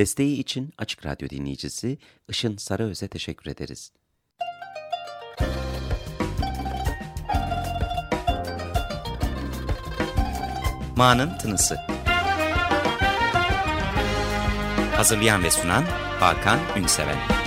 Desteği için Açık Radyo dinleyicisi Işın Sarıöz'e teşekkür ederiz. Ma'nın Tınısı Hazırlayan ve sunan Hakan Ünseven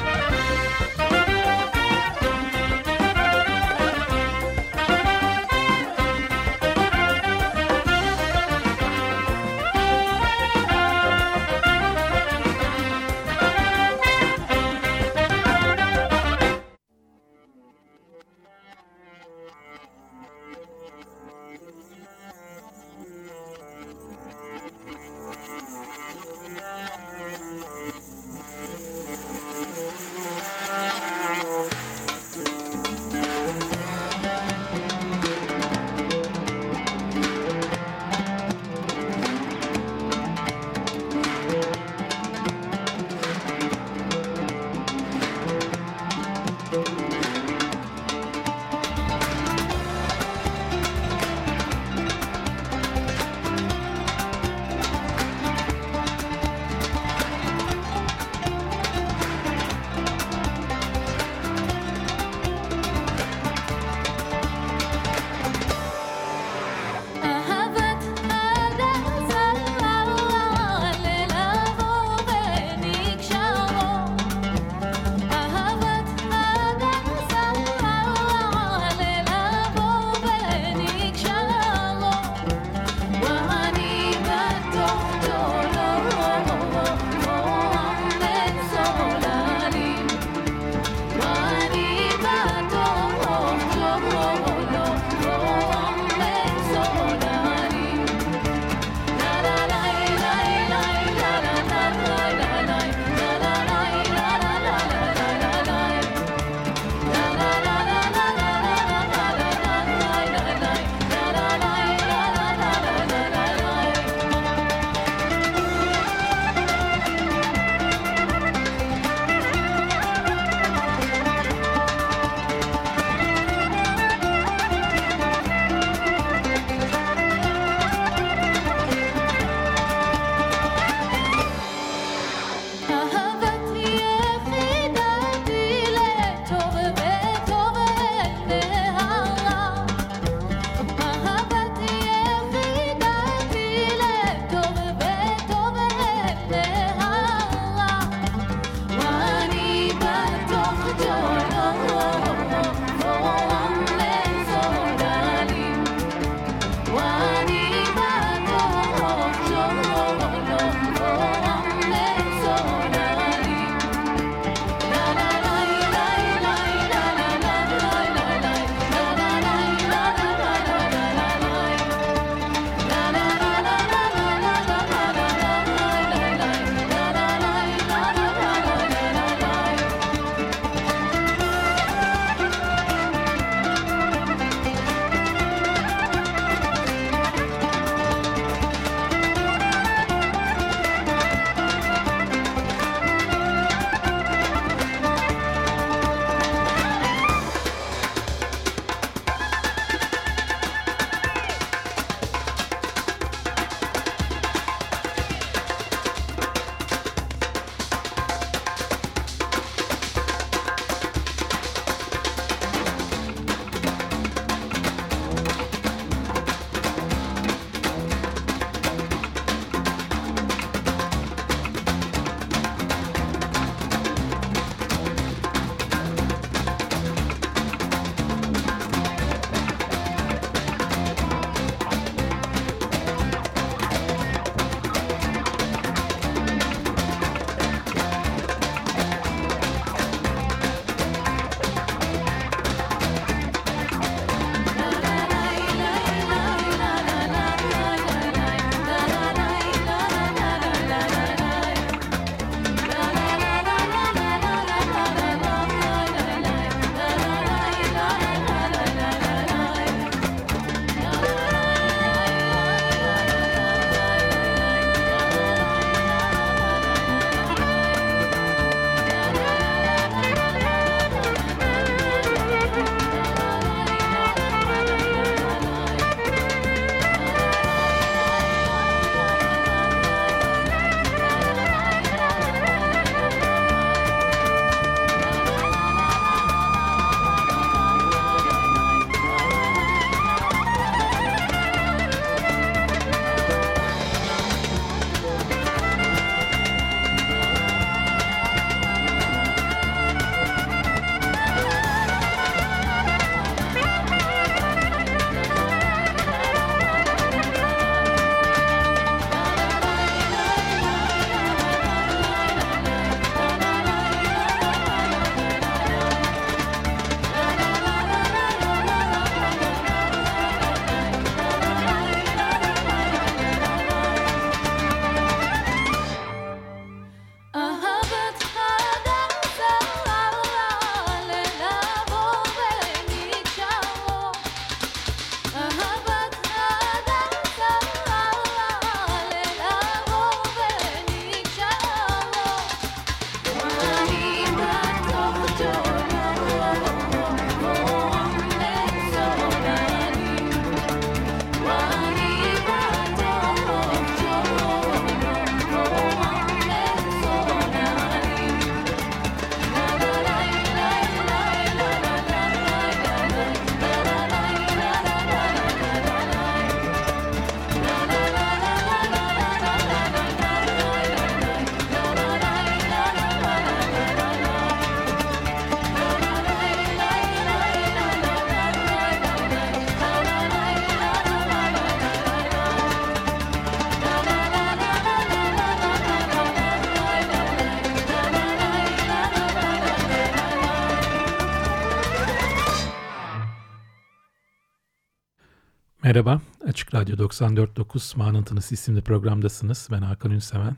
Radyo 94.9 Manıntınız isimli programdasınız. Ben Hakan Ünseven.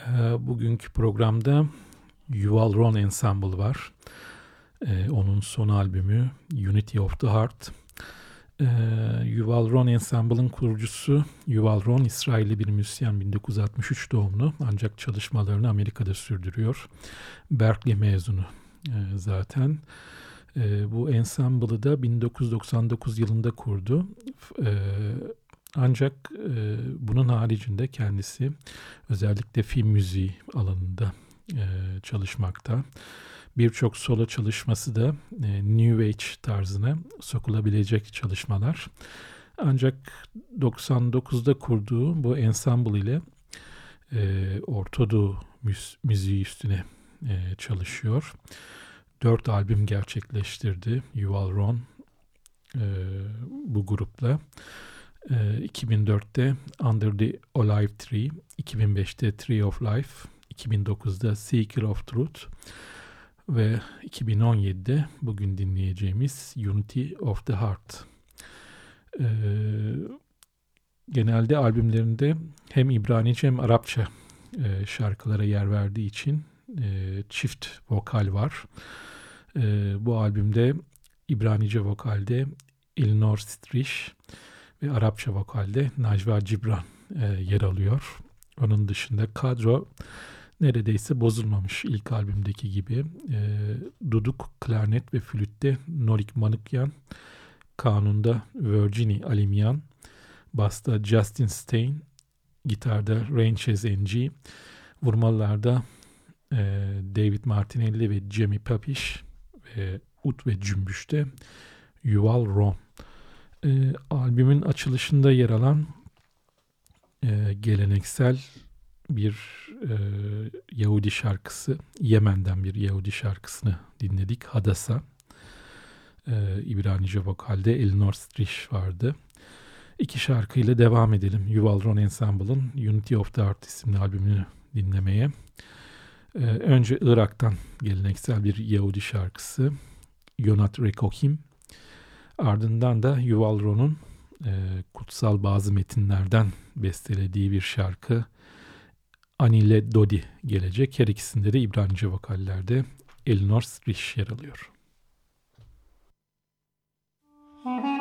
Ee, bugünkü programda Yuval Ron Ensemble var. Ee, onun son albümü Unity of the Heart. Ee, Yuval Ron Ensemble'ın kurucusu Yuval Ron, İsrailli bir müzisyen 1963 doğumlu ancak çalışmalarını Amerika'da sürdürüyor. Berkeley mezunu e, zaten. E, bu ensemble'ı da 1999 yılında kurdu. E, ancak e, bunun haricinde kendisi özellikle film müziği alanında e, çalışmakta. Birçok solo çalışması da New Age tarzına sokulabilecek çalışmalar. Ancak 99'da kurduğu bu ensemble ile e, Ortodoğu müziği üstüne çalışıyor dört albüm gerçekleştirdi Yuval Ron e, bu grupla. E, 2004'te Under the Olive Tree, 2005'te Tree of Life, 2009'da Seeker of Truth ve 2017'de bugün dinleyeceğimiz Unity of the Heart. E, genelde albümlerinde hem İbranice hem Arapça e, şarkılara yer verdiği için e, çift vokal var. E, bu albümde İbranice vokalde Ilnor Strish ve Arapça vokalde Najwa Cibran e, yer alıyor. Onun dışında kadro neredeyse bozulmamış ilk albümdeki gibi. E, duduk, klarnet ve flütte Norik Manukyan, kanunda Virginie Alimyan, basta Justin Stein, gitarda Ranches NG, vurmalarda David Martinelli ve Jamie Papish, e, ut ve cümbüşte Yuval Ron. E, albümün açılışında yer alan e, geleneksel bir e, Yahudi şarkısı, Yemen'den bir Yahudi şarkısını dinledik. Hadasa. E, İbranice vokalde Elinor Strish vardı. İki şarkıyla devam edelim. Yuval Ron Ensemble'ın Unity of the Art isimli albümünü dinlemeye. Ee, önce Irak'tan geleneksel bir Yahudi şarkısı Yonat Rekohim. Ardından da Yuval Ron'un e, kutsal bazı metinlerden bestelediği bir şarkı Anile Dodi gelecek. Her ikisinde de İbranice vokallerde Elinor Strish yer alıyor. Müzik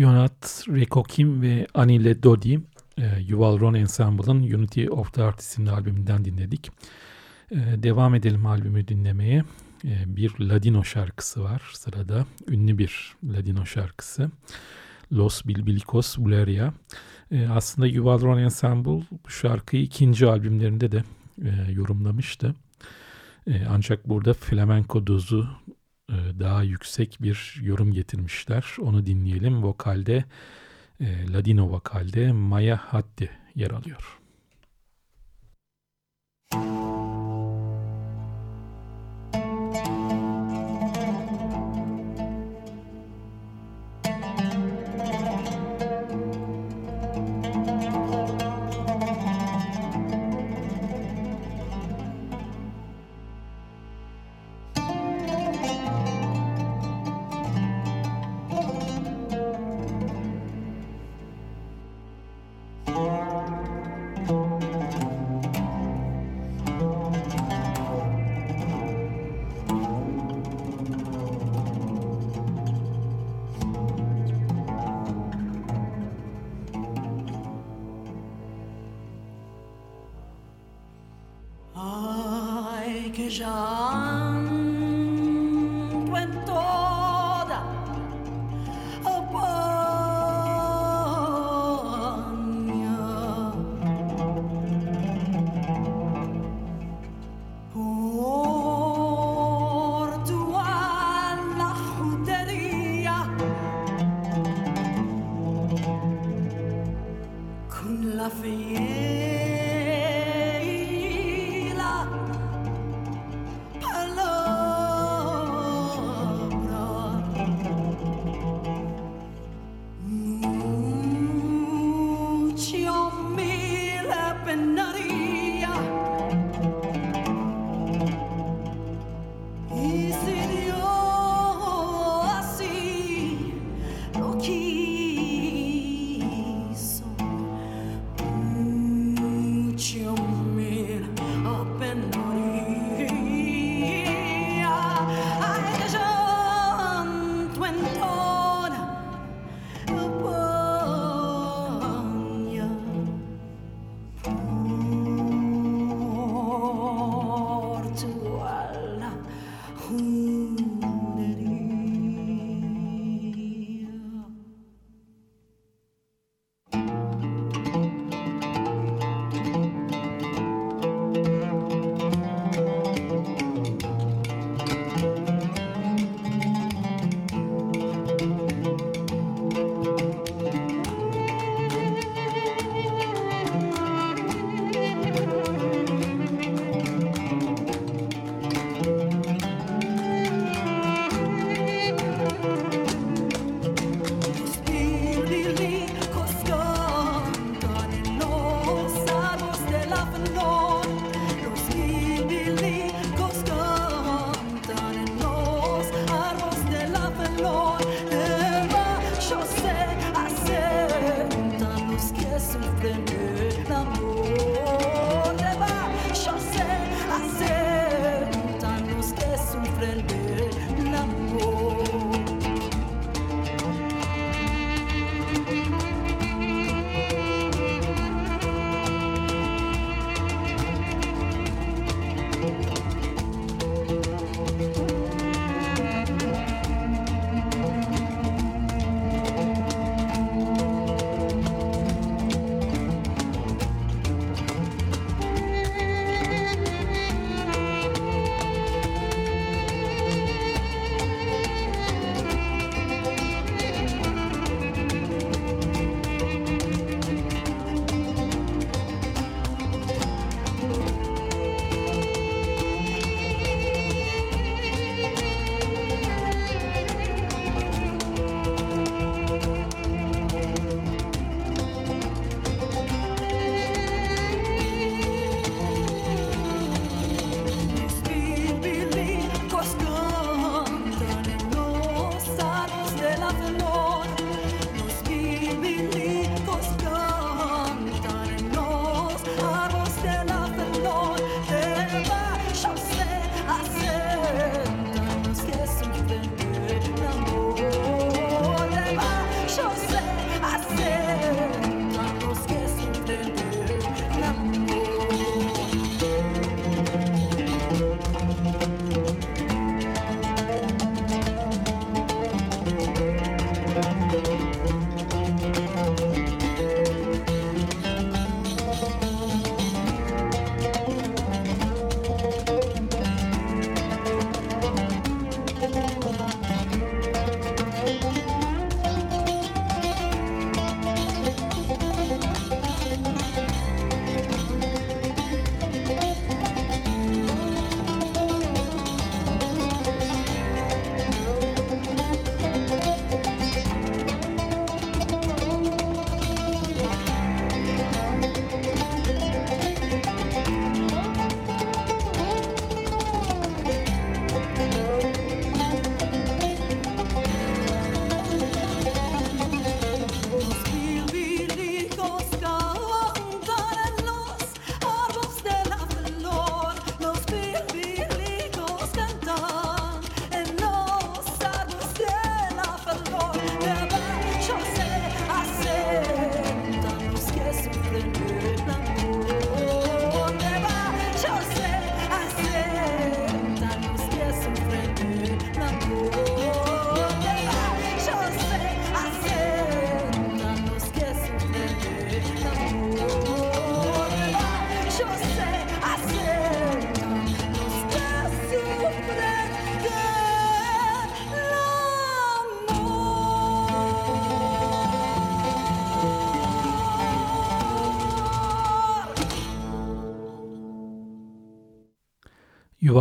Reko Kim ve Anile Dodi e, Yuval Ron Ensemble'ın Unity of the Art isimli albümünden dinledik. E, devam edelim albümü dinlemeye. E, bir Ladino şarkısı var sırada. Ünlü bir Ladino şarkısı. Los Bilbilicos Buleria. Aslında Yuval Ron Ensemble bu şarkıyı ikinci albümlerinde de yorumlamıştı. Ancak burada flamenco dozu daha yüksek bir yorum getirmişler. Onu dinleyelim. Vokalde e, Ladino vokalde Maya Haddi yer alıyor.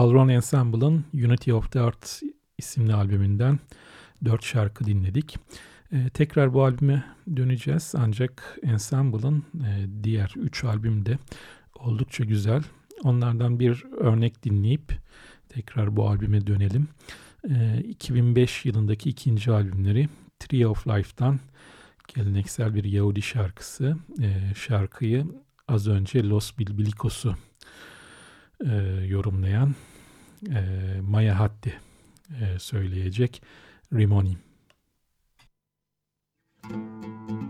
Yuval Ron Ensemble'ın Unity of the Arts isimli albümünden dört şarkı dinledik. E, tekrar bu albüme döneceğiz ancak Ensemble'ın e, diğer üç albüm de oldukça güzel. Onlardan bir örnek dinleyip tekrar bu albüme dönelim. E, 2005 yılındaki ikinci albümleri Tree of Life'dan geleneksel bir Yahudi şarkısı. E, şarkıyı az önce Los Bilbilikos'u e, yorumlayan e, Maya Hatti e, söyleyecek Rimoni. Müzik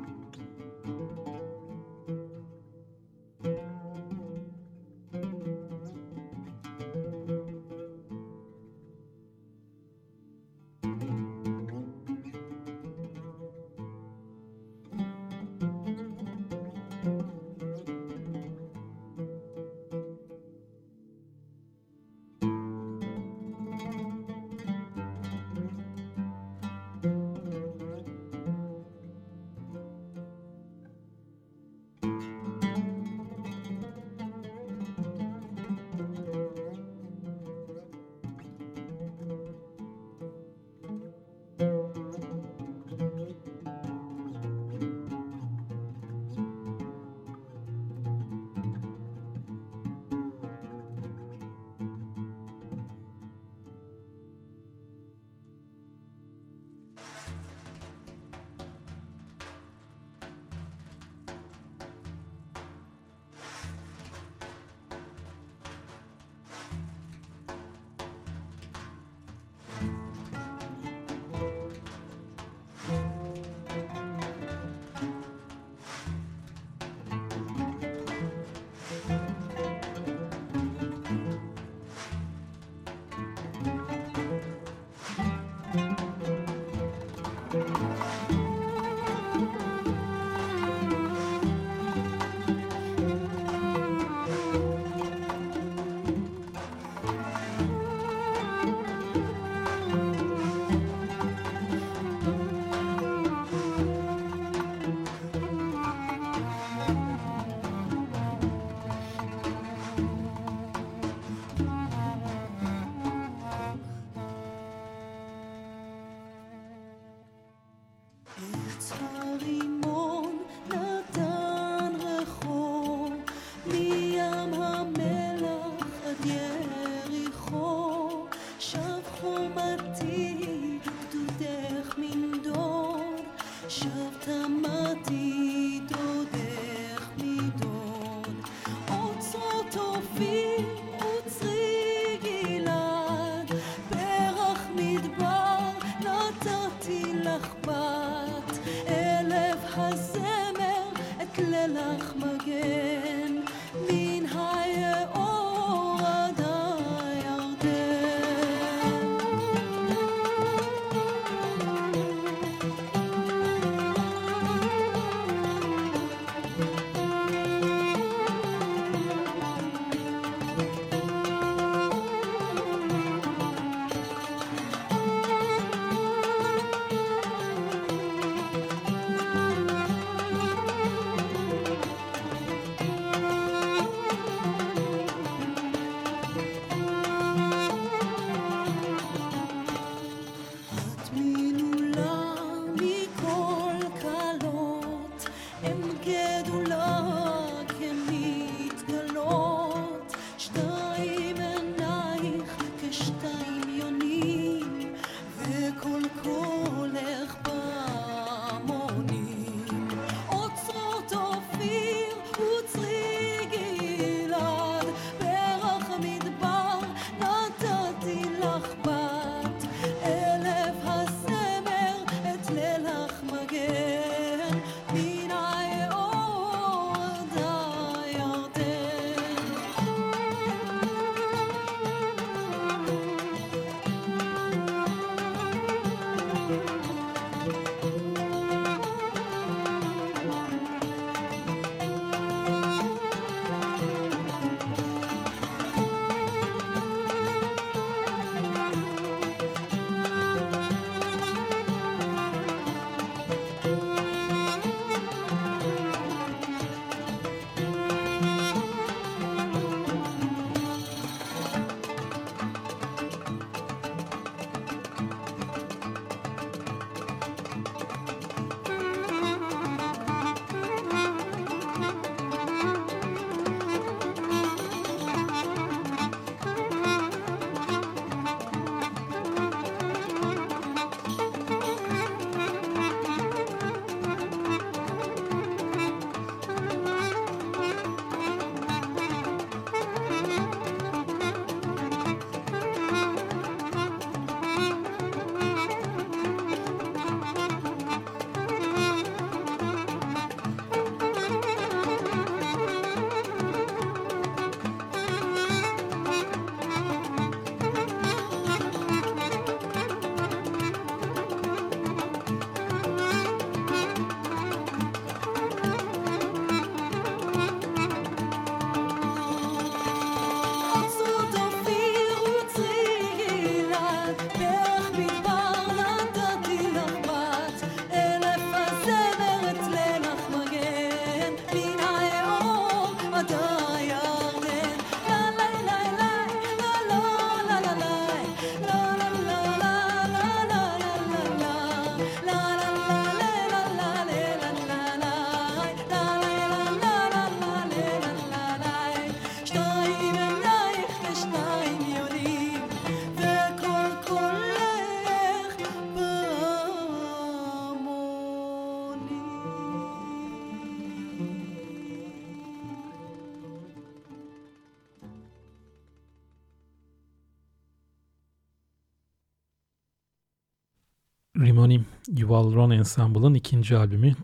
Ron Ensemble'ın ikinci albümü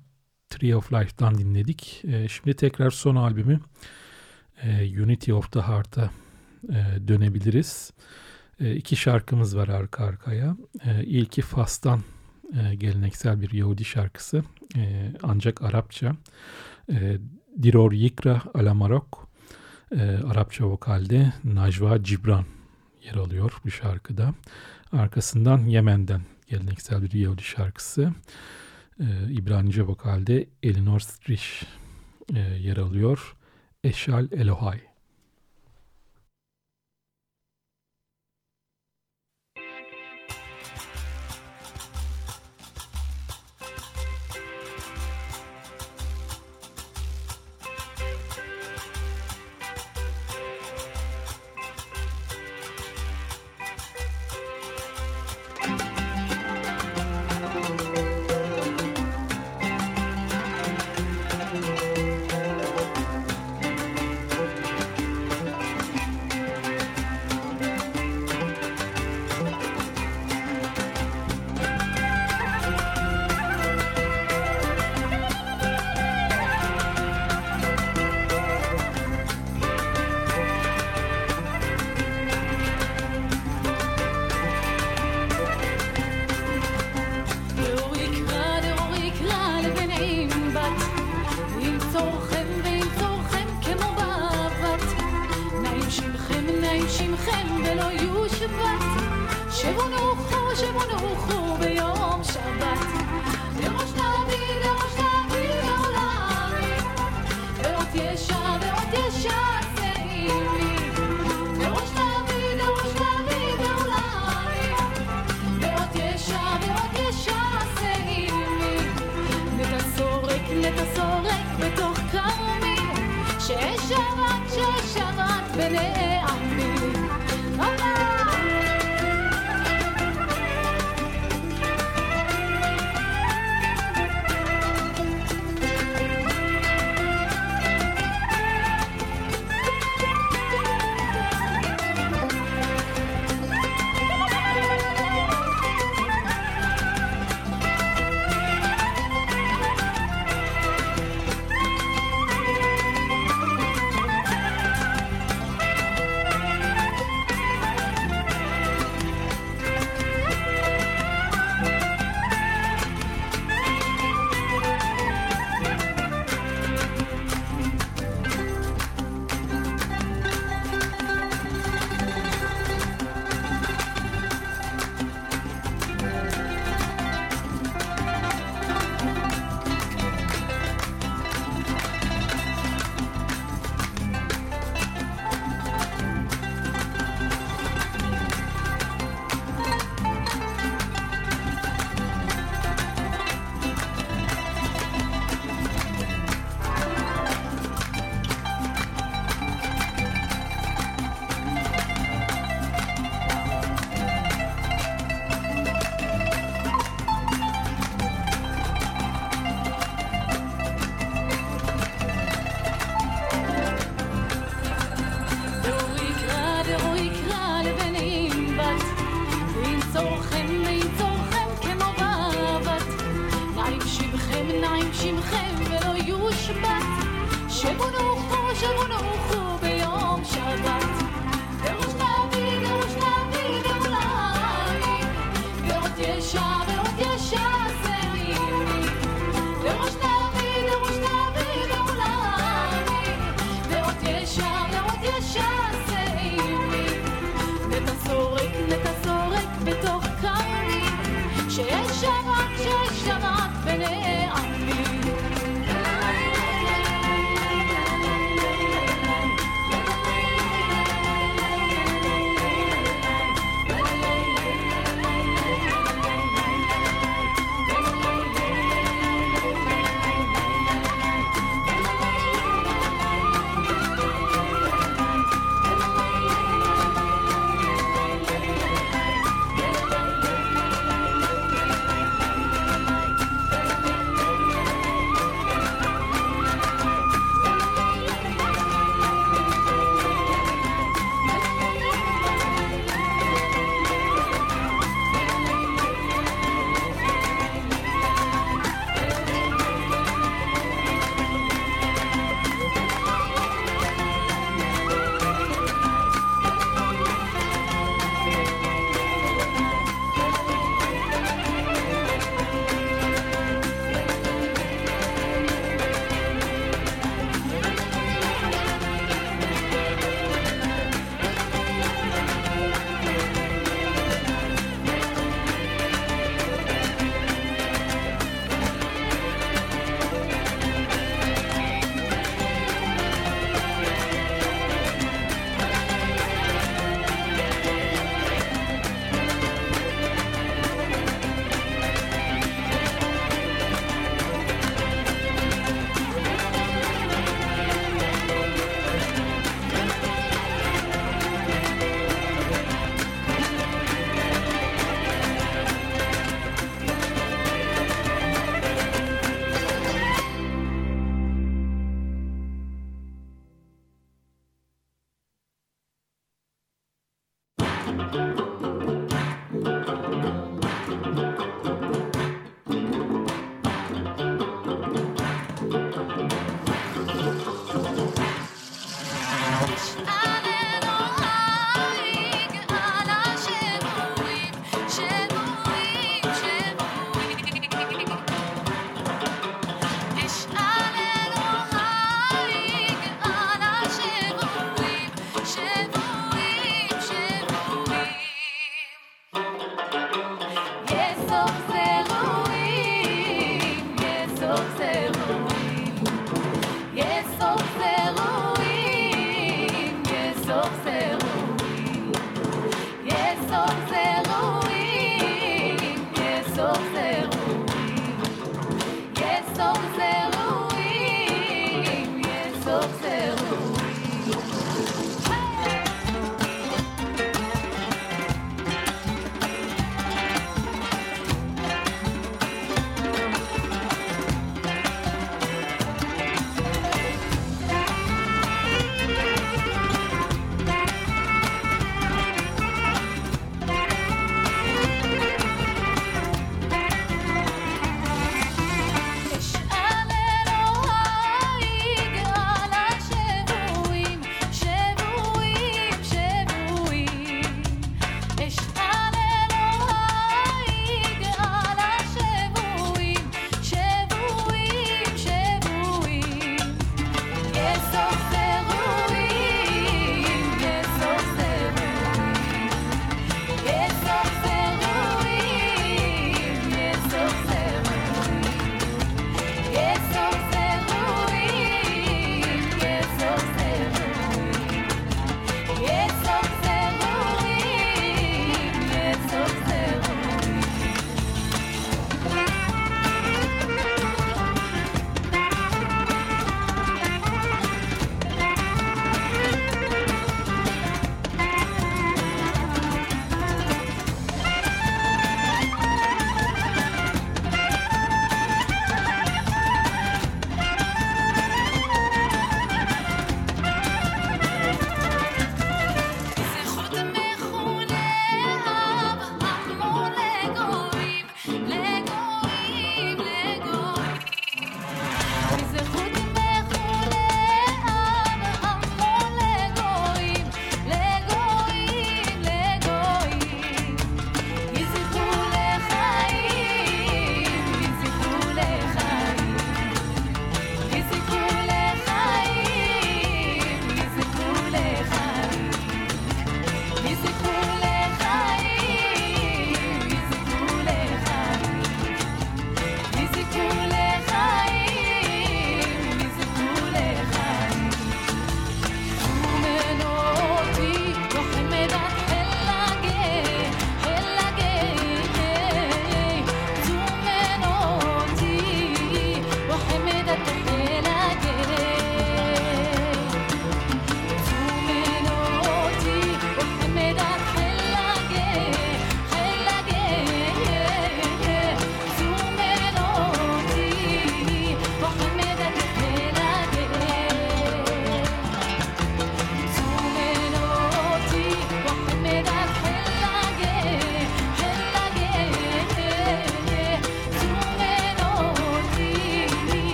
Tree of Life'dan dinledik. E, şimdi tekrar son albümü e, Unity of the Heart'a e, dönebiliriz. E, iki şarkımız var arka arkaya. E, ilki Fas'tan e, geleneksel bir Yahudi şarkısı e, ancak Arapça. E, Diror Yikra Ala Marok e, Arapça vokalde Najwa Cibran yer alıyor bu şarkıda. Arkasından Yemen'den geleneksel bir Yahudi şarkısı. E, İbranice vokalde Elinor Strish e, yer alıyor. Eşal Elohai.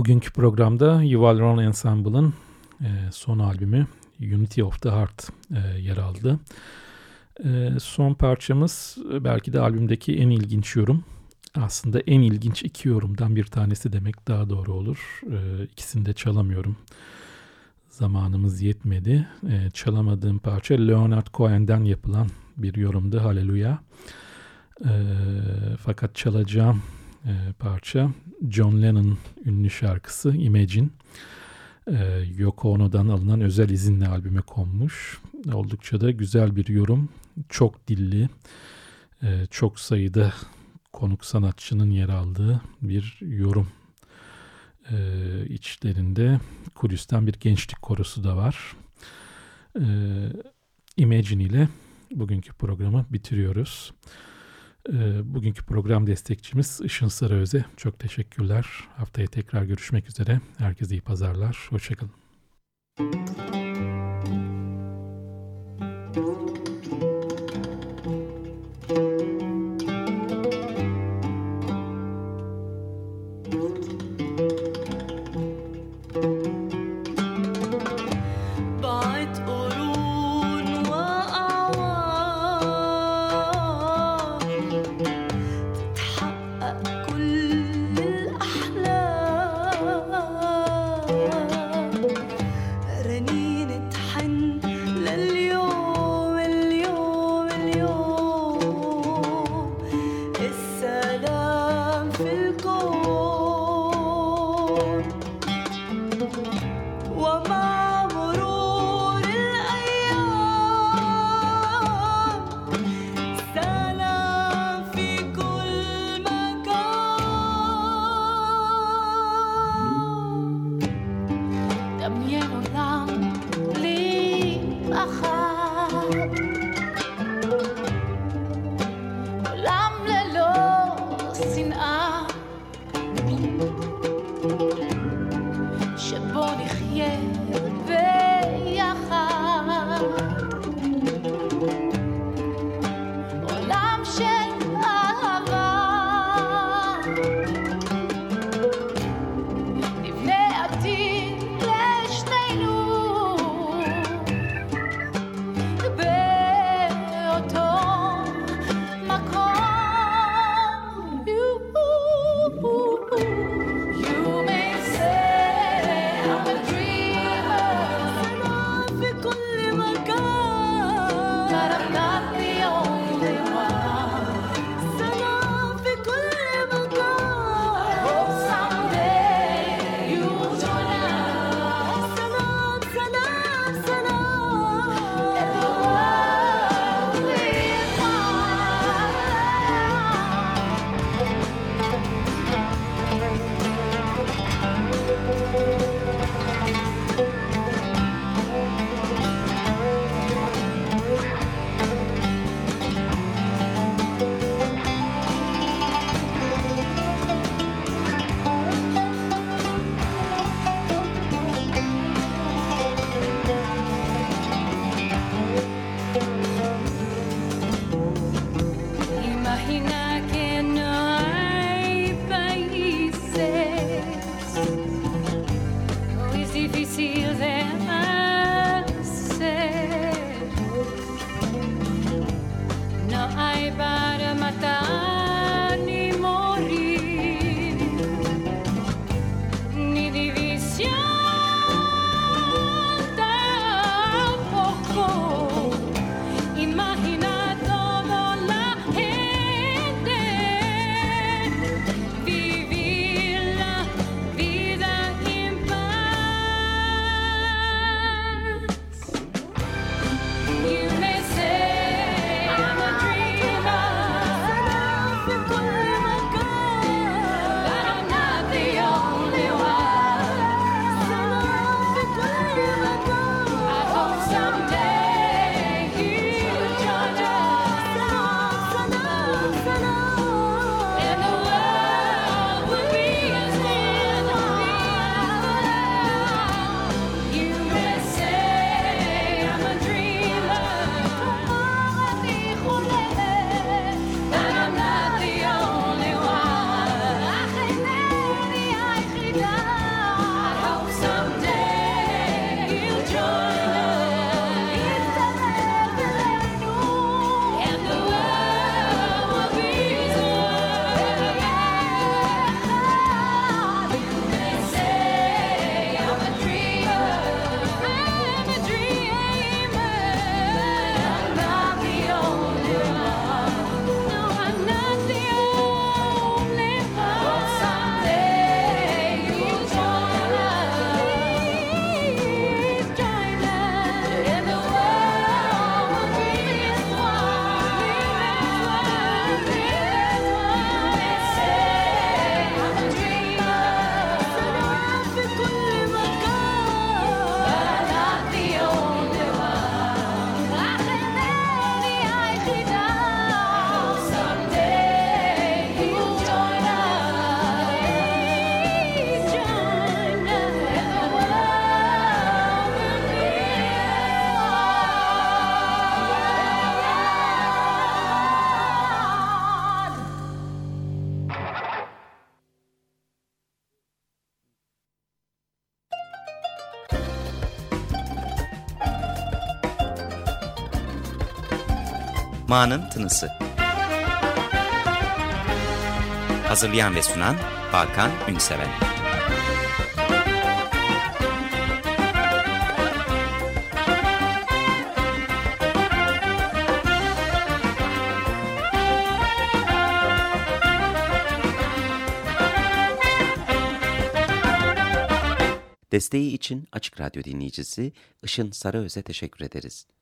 Bugünkü programda Yuval Ron Ensemble'ın e, son albümü Unity of the Heart e, yer aldı. E, son parçamız belki de albümdeki en ilginç yorum. Aslında en ilginç iki yorumdan bir tanesi demek daha doğru olur. İkisini de çalamıyorum. Zamanımız yetmedi. Çalamadığım parça Leonard Cohen'den yapılan bir yorumdu. Haleluya. Fakat çalacağım e, parça John Lennon ünlü şarkısı Imagine. E, Yoko Ono'dan alınan özel izinle albüme konmuş. Oldukça da güzel bir yorum. Çok dilli, e, çok sayıda konuk sanatçının yer aldığı bir yorum. E, içlerinde Kudüs'ten bir gençlik korosu da var. E, Imagine ile bugünkü programı bitiriyoruz. Ee, bugünkü program destekçimiz Işın Sarıöze. Çok teşekkürler. Haftaya tekrar görüşmek üzere. Herkese iyi pazarlar. Hoşçakalın. Müzik Ma'nın Tınısı. Hazırlayan ve sunan Hakan Ünseven. Desteği için Açık Radyo dinleyicisi Işın Sarıöz'e teşekkür ederiz.